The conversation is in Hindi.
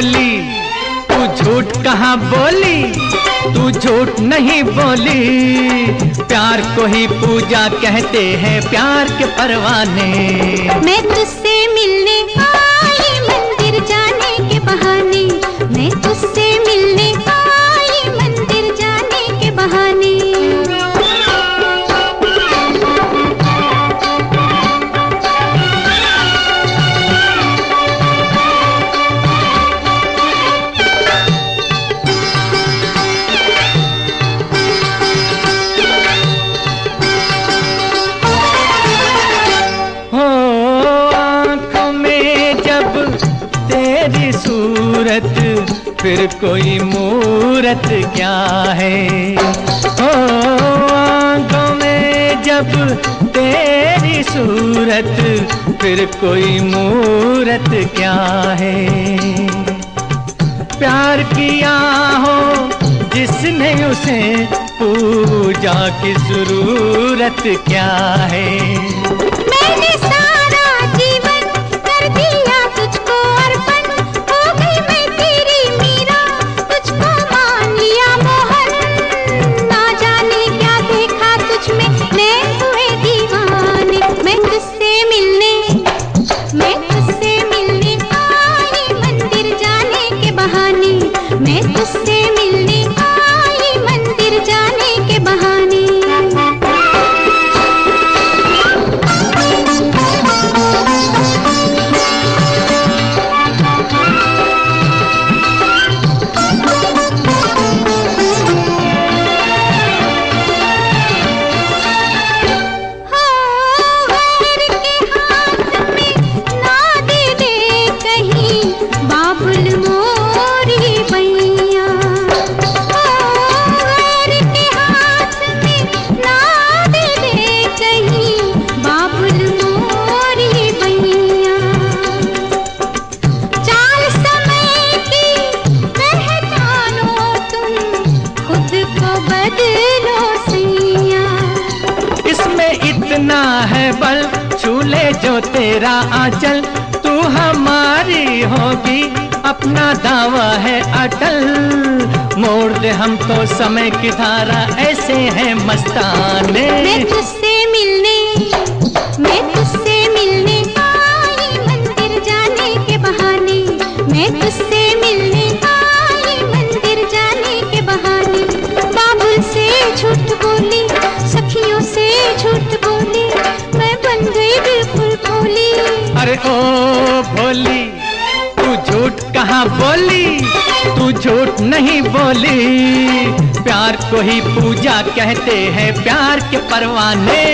भोली तू झूठ कहाँ बोली? तू झूठ नहीं बोली। प्यार को ही पूजा कहते हैं प्यार के परवाने। मैं तुझसे मिलने सूरत फिर कोई मूरत क्या है? हो आँखों में जब तेरी सूरत, फिर कोई मूरत क्या है? प्यार किया हो जिसने उसे पूजा की ज़रूरत क्या है? मैंने मिलने बल छूले जो तेरा आंचल। तू हमारी होगी, अपना दावा है अटल। मोड़ दे हम तो समय की धारा, ऐसे हैं मस्ताने। मैं तुझसे मिलने, मैं तुझसे मिलने आई मंदिर जाने के बहाने। मैं तुझसे ओ भोली, तू झूठ कहाँ बोली? तू झूठ नहीं बोली। प्यार को ही पूजा कहते हैं, प्यार के परवाने।